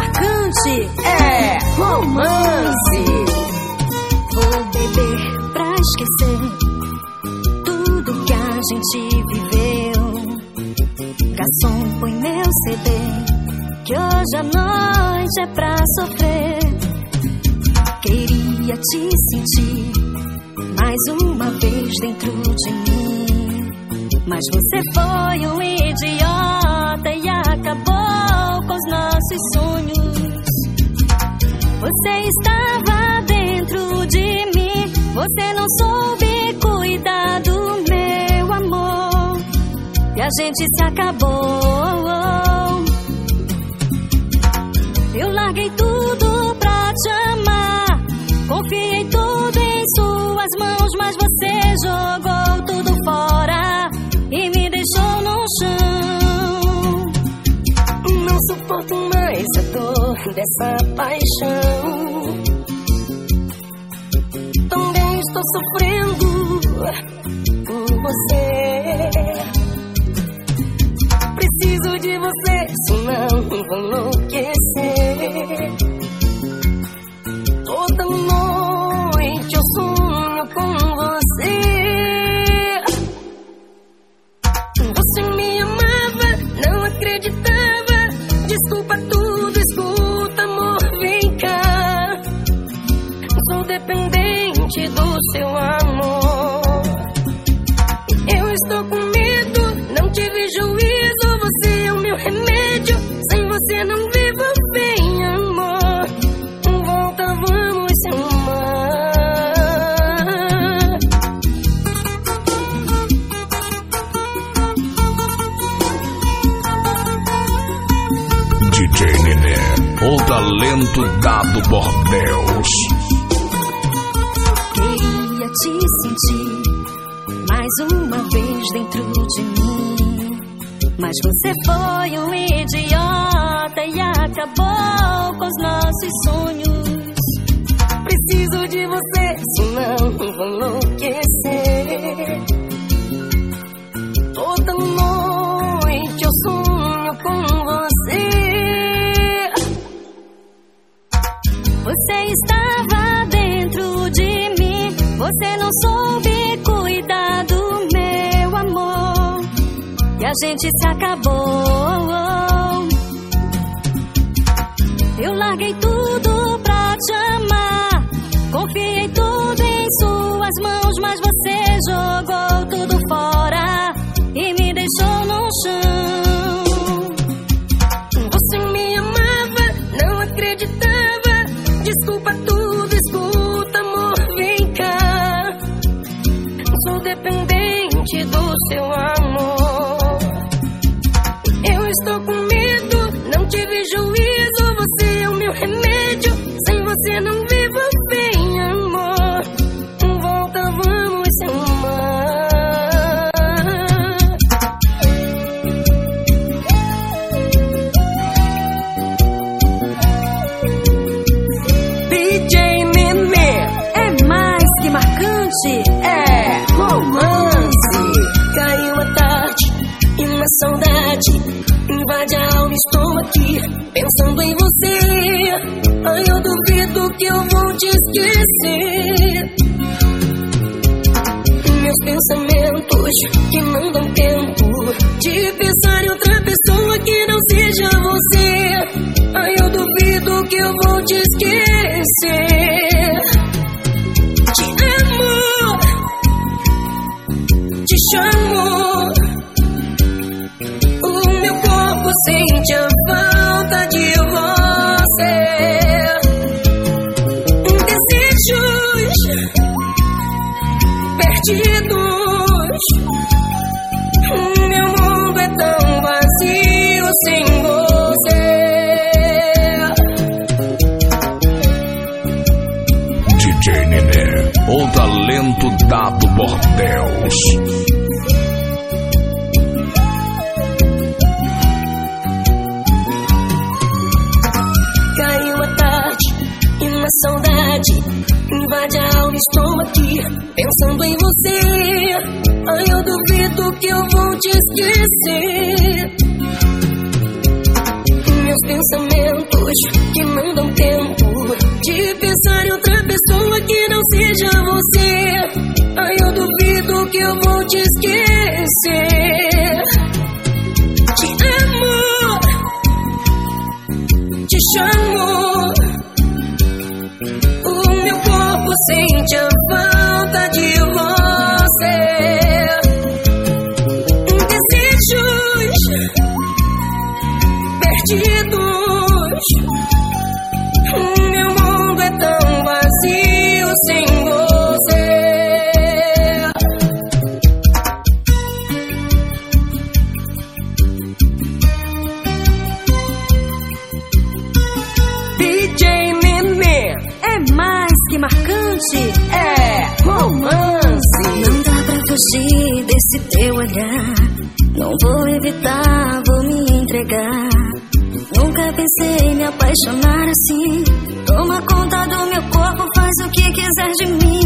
marcante é romance. Vou beber pra esquecer tudo que a gente viveu. Garçom, põe meu CD, que hoje a noite é pra sofrer. Queria te sentir mais uma vez dentro de mim. Mas você foi um idiota nossos sonhos. Você estava dentro de mim, você não soube cuidar do meu amor. E a gente se acabou. Eu larguei tudo pra te amar. Confiei tudo em suas mãos, mas você jogou tudo fora e me deixou no chão. Suporto mais a dor dessa paixão. Também estou sofrendo por você. Preciso de você, senão vou enlouquecer. A gente se acabou. Eu larguei tudo pra te amar. Confiei tudo em suas mãos, mas você jogou tudo fora e me deixou no chão. Você me amava, não acreditava. Desculpa tudo, escuta, amor, vem cá. Sou dependente do seu amor. Esquecer. Meus pensamentos que não dão tempo de pensar em outra pessoa que não seja você. Ai, eu duvido que eu vou te esquecer. Te amo, te chamo. O meu corpo sente a falta de você. Perdidos. O meu mundo é tão vazio sem você. DJ Nenê, o talento dado Bordeus. Caiu aqui pensando em você. Ai, eu duvido que eu vou te esquecer. Meus pensamentos que não dão tempo de pensar em outra pessoa que não seja você. Ai, eu duvido que eu vou te esquecer. Vou evitar, vou me entregar. Nunca pensei em me apaixonar assim. Toma conta do meu corpo, faz o que quiser de mim.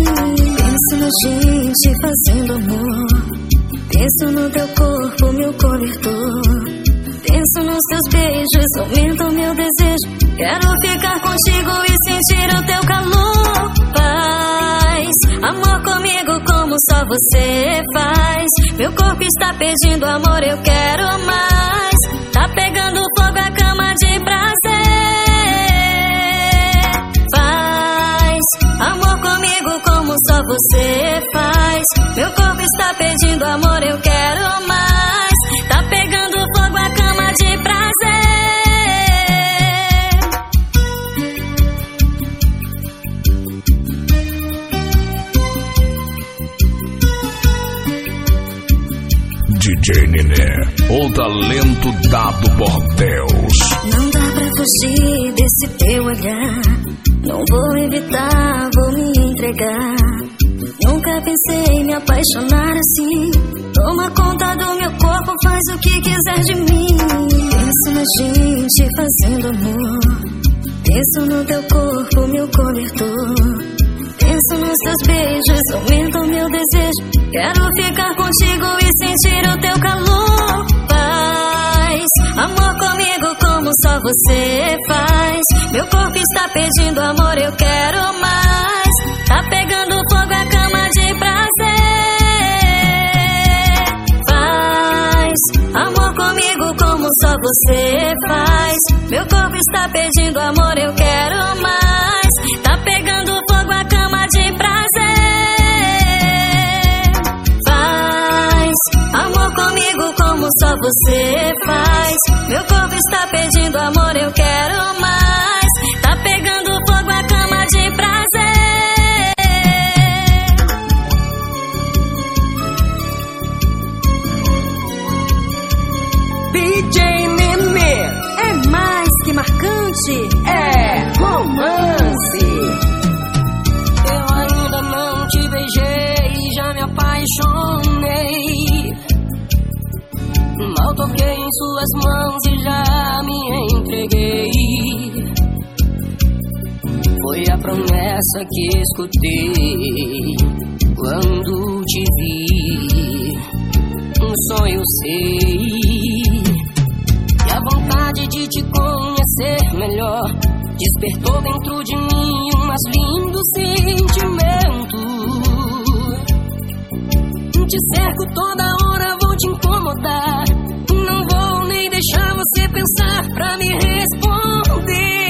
Penso na gente fazendo amor. Penso no teu corpo, meu cobertor. Penso nos seus beijos, aumenta o meu desejo. Quero ficar contigo e sentir o teu calor. Paz, amor comigo como só você faz. Meu corpo está pedindo amor, eu quero mais. Tá pegando fogo a cama de prazer. Faz amor comigo como só você faz. Meu corpo está pedindo amor, eu quero mais. O talento dado por Deus. Não dá pra fugir desse teu olhar. Não vou evitar, vou me entregar. Nunca pensei em me apaixonar assim. Toma conta do meu corpo, faz o que quiser de mim. Penso na gente fazendo amor. Penso no teu corpo, meu cobertor. Penso nos teus beijos, aumenta o meu desejo. Quero ficar contigo e sentir o teu calor. Amor comigo como só você faz. Meu corpo está pedindo amor, eu quero mais. Tá pegando fogo a cama de prazer. Faz, amor comigo como só você faz. Meu corpo está pedindo amor, eu quero mais. Está pedindo amor, escutei quando te vi. Um sonho sei. E a vontade de te conhecer melhor despertou dentro de mim um mais lindo sentimento. Te cerco toda hora, vou te incomodar. Não vou nem deixar você pensar pra me responder.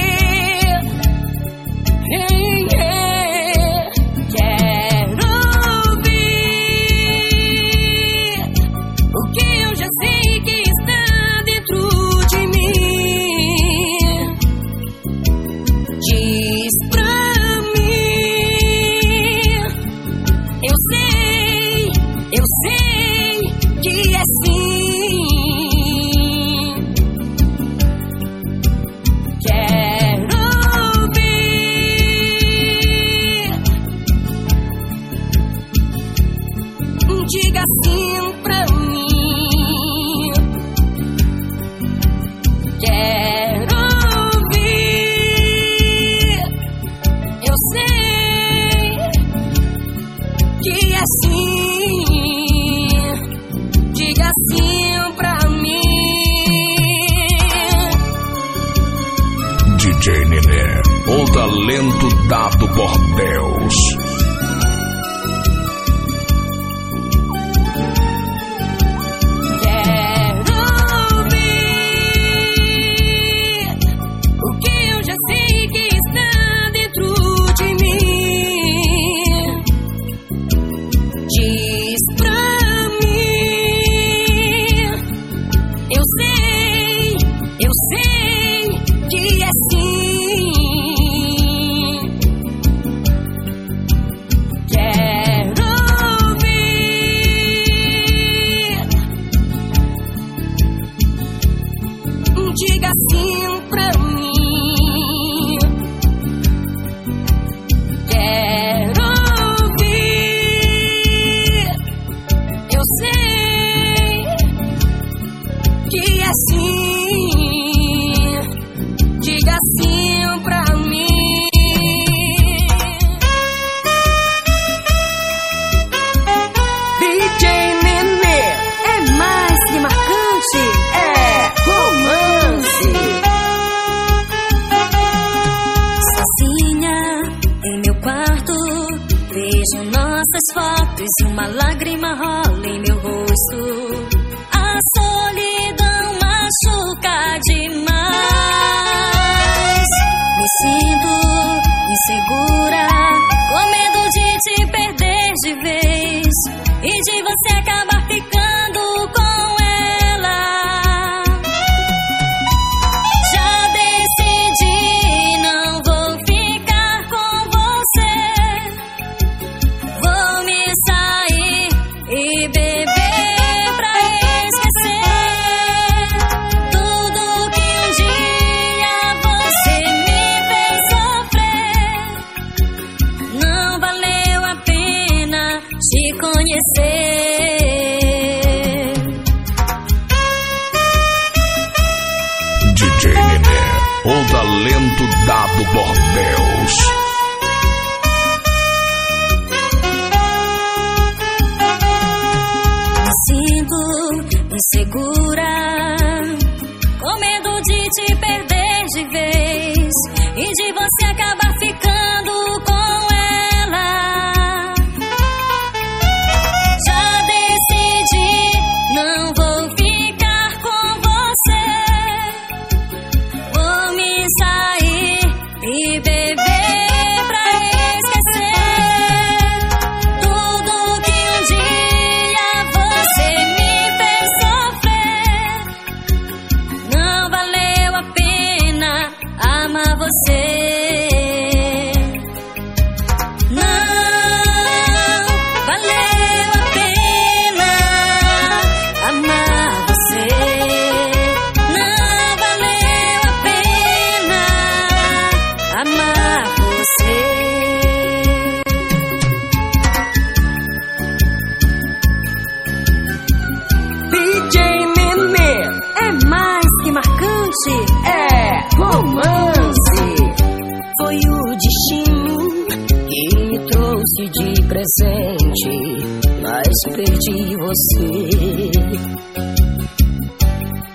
você.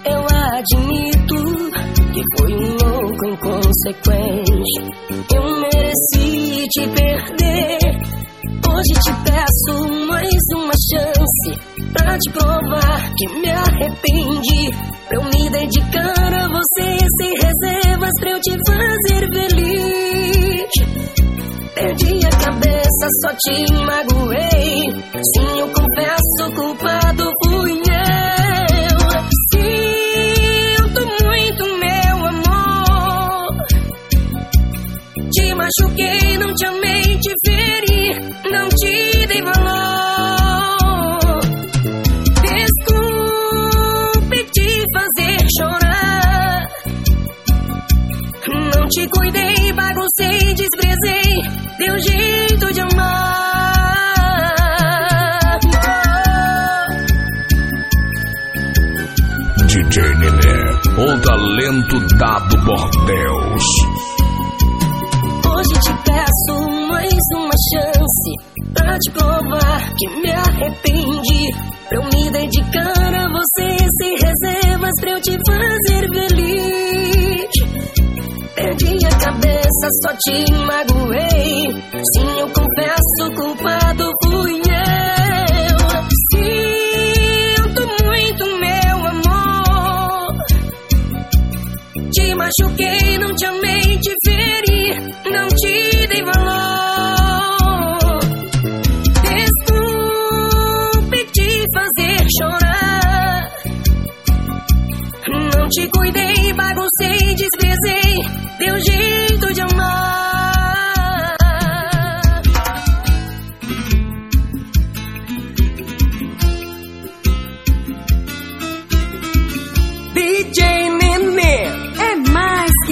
Eu admito que foi um louco inconsequente. Eu mereci te perder. Hoje te peço mais uma chance pra te provar que me arrependi. Pra eu me dedicar a você sem reservas, pra eu te fazer feliz. Perdi a cabeça, só tinha jeito de amar. DJ Nenê, o talento dado por Deus. Hoje te peço mais uma chance pra te provar que me arrependi. Pra eu me dedicar só te magoei. Sim, eu confesso, culpado fui eu. Sinto muito, meu amor. Te machuquei, não te amei,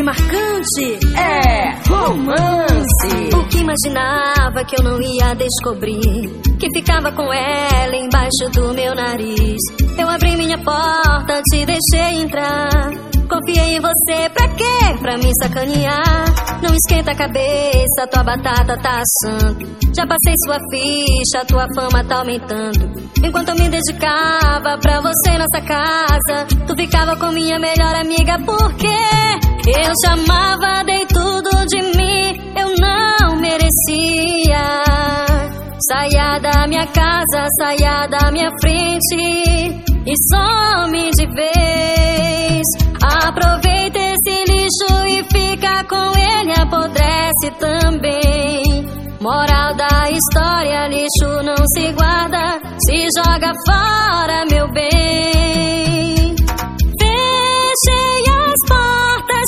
marcante, é romance. O que imaginava que eu não ia descobrir Que ficava com ela embaixo do meu nariz Eu abri minha porta, te deixei entrar Confiei em você, pra quê? Pra me sacanear Não esquenta a cabeça, tua batata tá assando Já passei sua ficha, tua fama tá aumentando Enquanto eu me dedicava pra você nessa casa Tu ficava com minha melhor amiga, por quê? Eu te amava, dei tudo de mim, eu não merecia. Saia da minha casa, saia da minha frente e some de vez. Aproveita esse lixo e fica com ele, apodrece também. Moral da história: lixo não se guarda, se joga fora, meu bem. Fechei as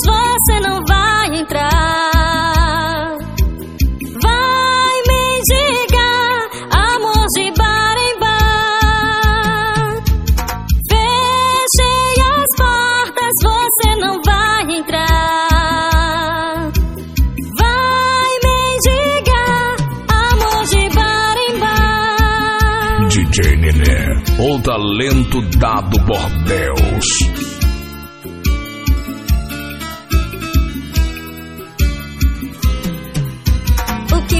você não vai entrar. Vai mendigar amor de bar em bar. Fechei as portas, você não vai entrar. Vai mendigar amor de bar em bar. DJ Nenê, o talento dado por Deus.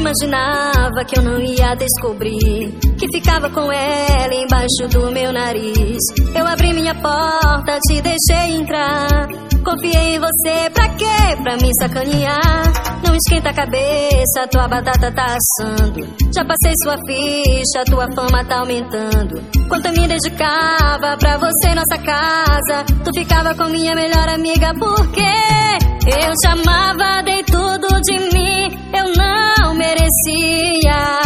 Imaginava que eu não ia descobrir Que ficava com ela embaixo do meu nariz. Eu abri minha porta, te deixei entrar. Confiei em você, pra quê? Pra me sacanear. Não esquenta a cabeça, tua batata tá assando. Já passei sua ficha, tua fama tá aumentando. Quanto eu me dedicava pra você nossa casa. Tu ficava com minha melhor amiga, por quê? Eu te amava, dei tudo de mim, eu não merecia.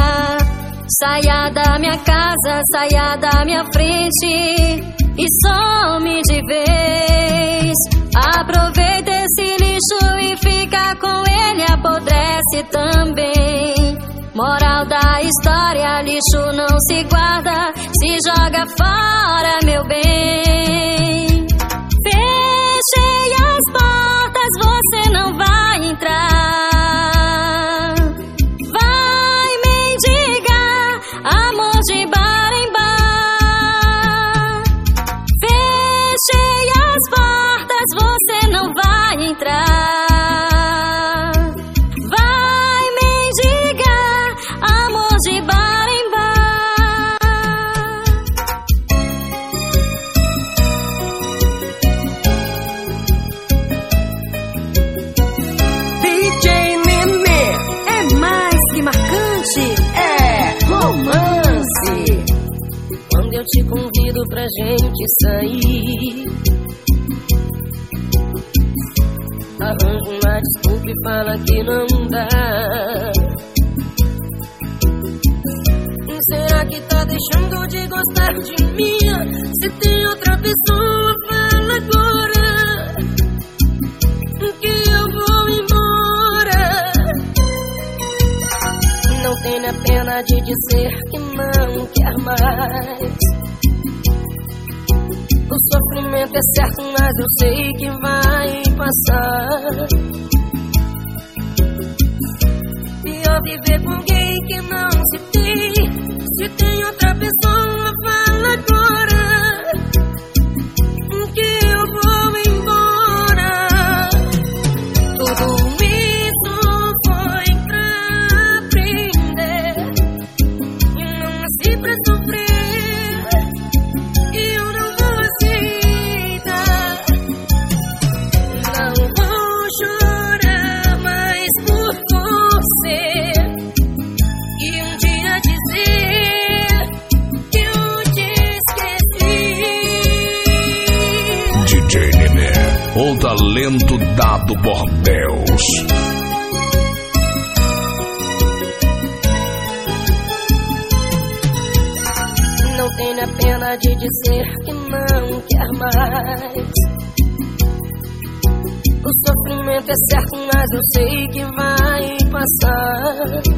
Saia da minha casa, saia da minha frente e some de vez. Aproveita esse lixo e fica com ele, apodrece também. Moral da história: lixo não se guarda, se joga fora, meu bem. Vai love.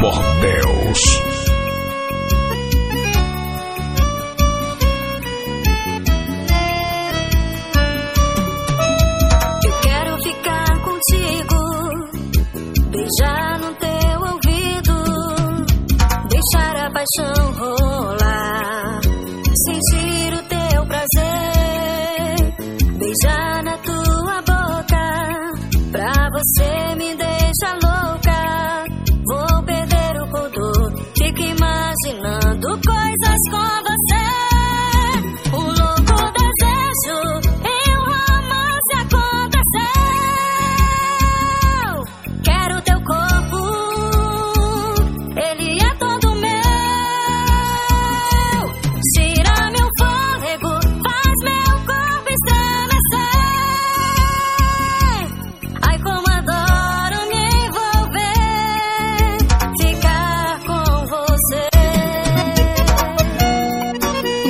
Bordel.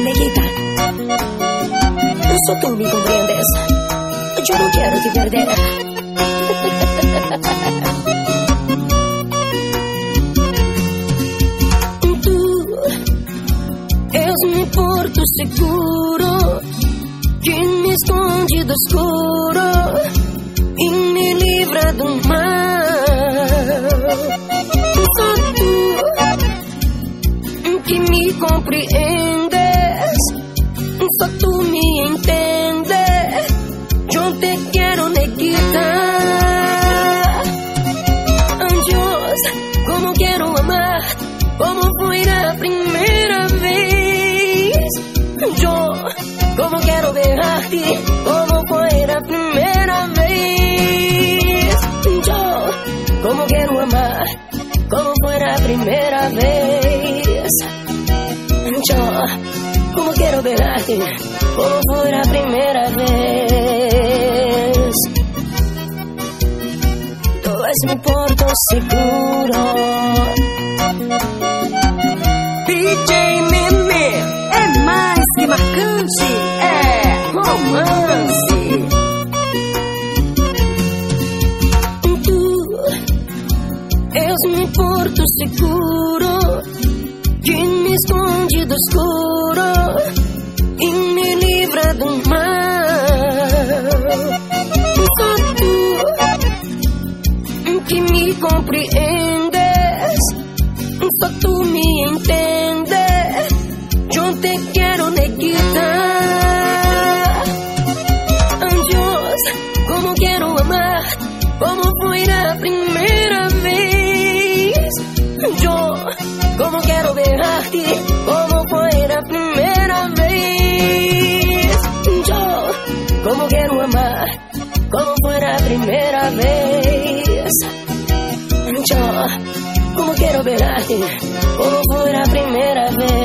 neguita. Só tu me compreendes. Eu não quero te perder. Tu és um porto seguro que me esconde do escuro e me livra do mal. Só tu que me compreende como foi na primeira vez. Yo, como quero amar, como foi na primeira vez. Yo, como quero beijarte, como foi na primeira vez. Dois me mi porto seguro. DJ Meme é mais que marcante romance. Tu, eu me porto seguro. como quiero pegarte, como foi a primeira vez.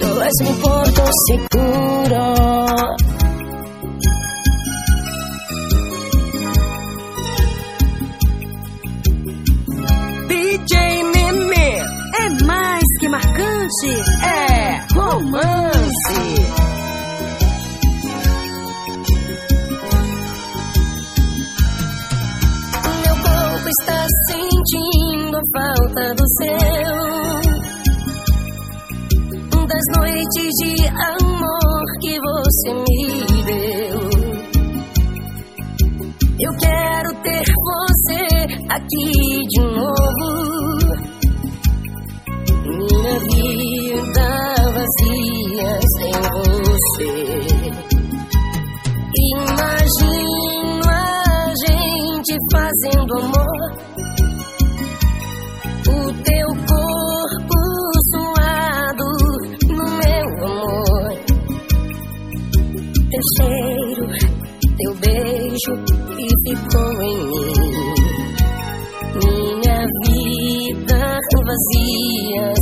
Todo es mi porto seguro. falta do seu, das noites de amor que você me deu. Eu quero ter você aqui de novo. Minha vida vazia sem você. Imagino a gente fazendo amor. vazia.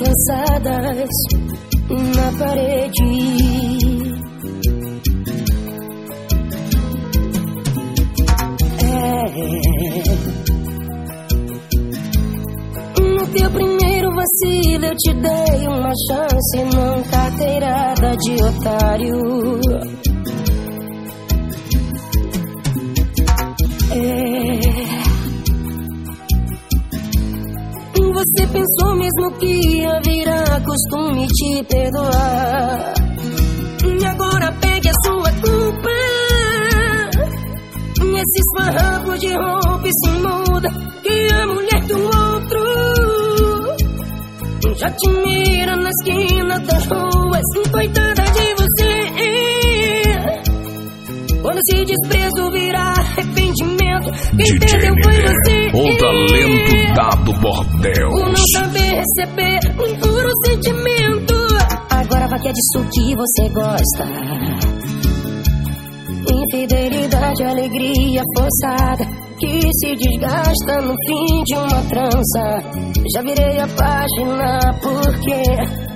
lançadas na parede. Te mira na esquina das ruas, coitada de você. Quando esse desprezo virar arrependimento, quem DJ perdeu foi você. o talento dado O Bordeus. não saber receber um puro sentimento. Agora vai que é disso que você gosta. Infidelidade, alegria forçada se desgasta no fim de uma trança. Já virei a página porque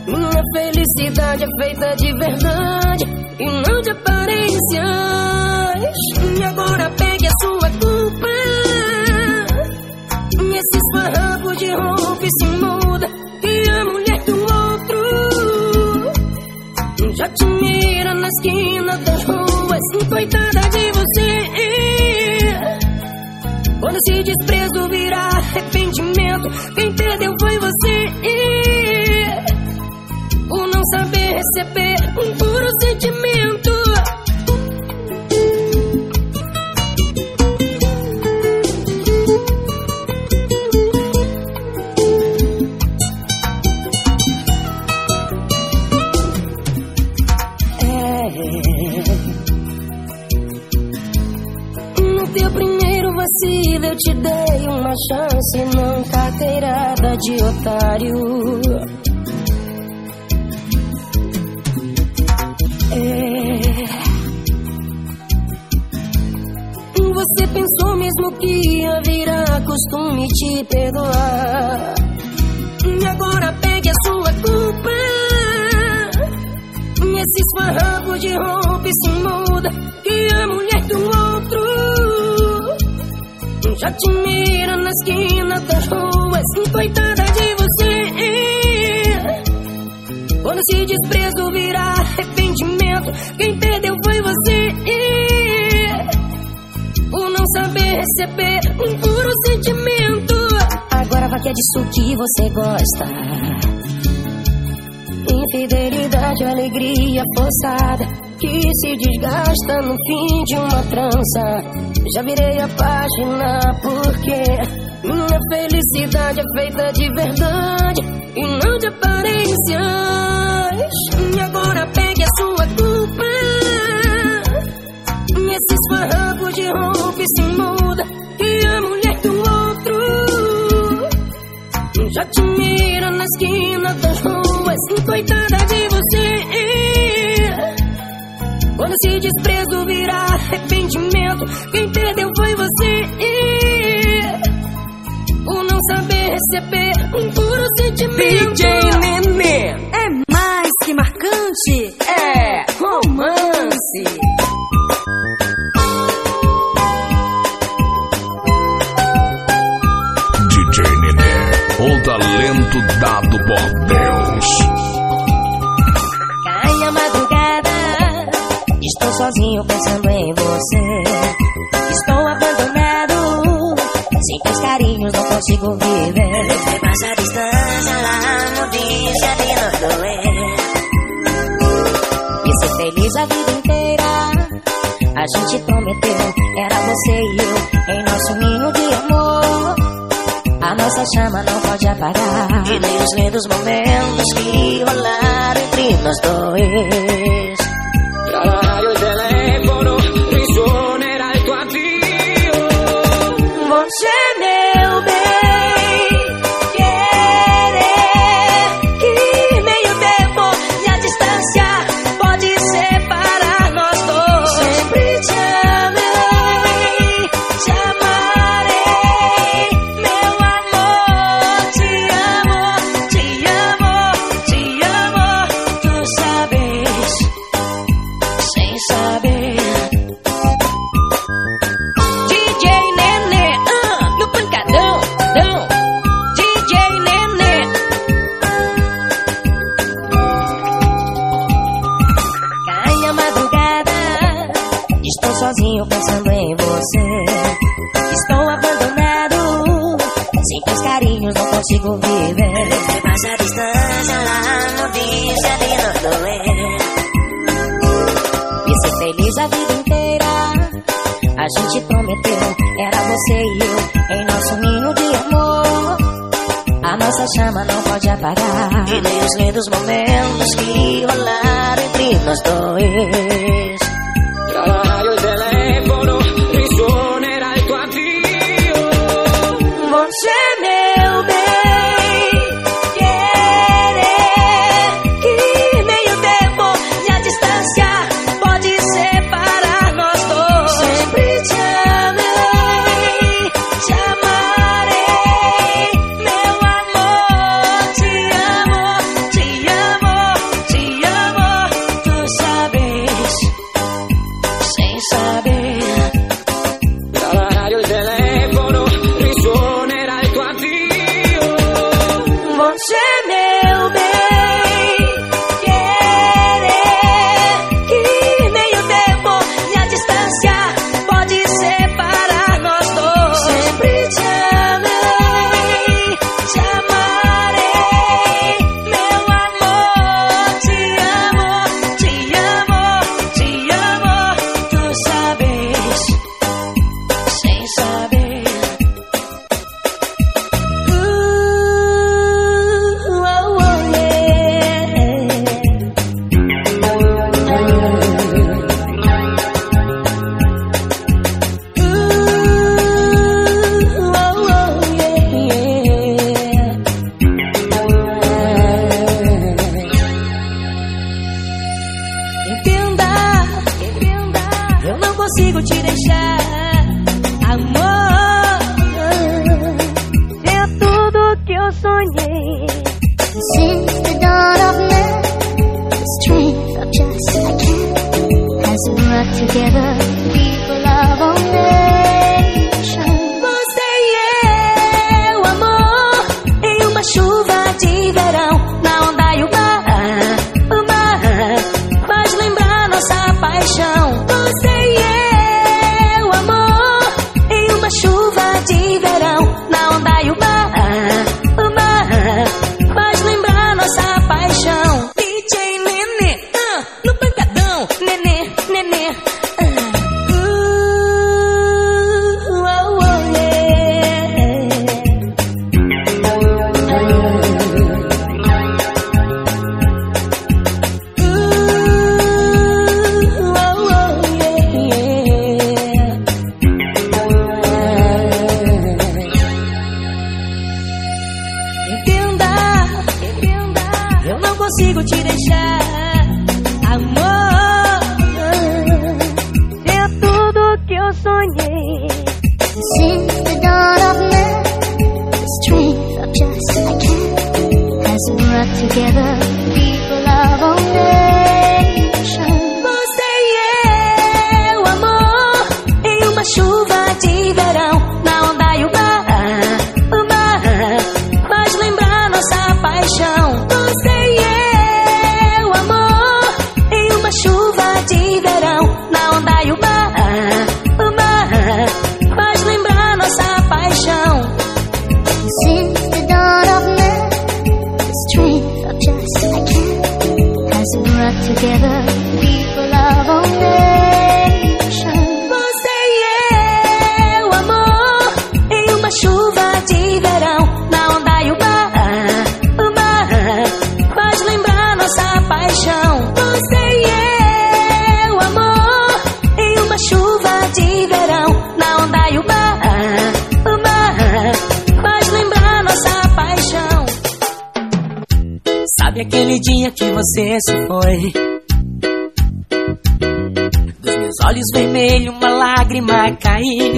minha felicidade é feita de verdade e não de aparências. E agora pegue a sua culpa. Esse esfarrapo de roupa se muda E a mulher do outro Já te mira na esquina das ruas Coitada de você Esse desprezo virar arrependimento Quem perdeu foi você. O não saber receber um puro sentimento Vacilo eu te dei uma chance Não carteirada de otário. É. Você pensou mesmo que ia virar costume te perdoar? E agora pegue a sua culpa. Esse esfarrapo de roupa se muda Que a mulher do outro Já te mira na esquina das ruas Coitada de você Quando esse desprezo virar arrependimento Quem perdeu foi você O não saber receber um puro sentimento Agora vai que é disso que você gosta Infidelidade, alegria forçada que se desgasta no fim de uma trança. Já virei a página porque minha felicidade é feita de verdade e não de aparências. E agora pegue a sua culpa. Esse esfarrapo de roupa se muda que a mulher do outro já te mira na esquina das ruas Coitada de você Quando esse desprezo arrependimento Quem perdeu foi você. O não saber receber um puro sentimento. DJ Nenê é mais que marcante, é romance. DJ Nenê, o talento dado Bordeus. Cai a madrugada, estou sozinho pensando não consigo viver. Você passa a distância lá no dia de nós doer. E ser feliz a vida inteira, a gente prometeu, era você e eu, em nosso ninho de amor. A nossa chama não pode apagar. E nem os lindos momentos que rolaram entre nós dois. Os lindos momentos que rolaram entre nós dois brought together. você se foi. Dos meus olhos vermelhos uma lágrima caiu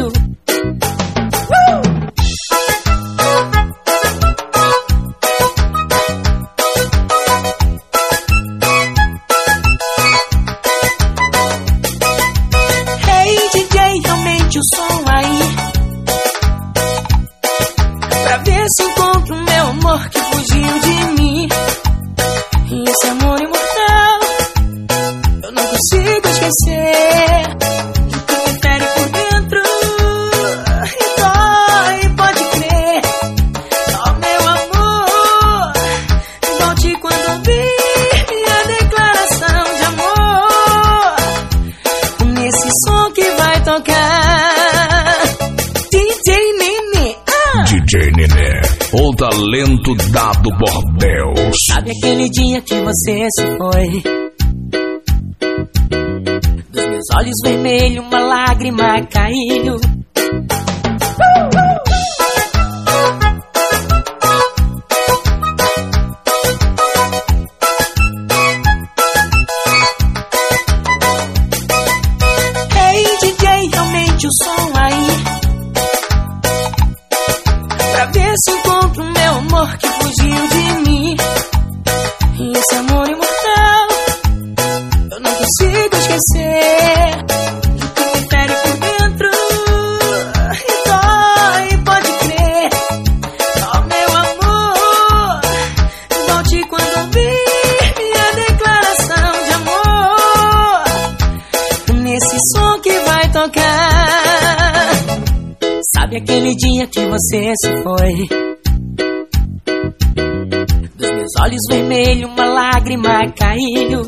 você se foi. Dos meus olhos vermelhos, uma lágrima caiu. dia que você se foi. Dos meus olhos vermelhos, uma lágrima caiu.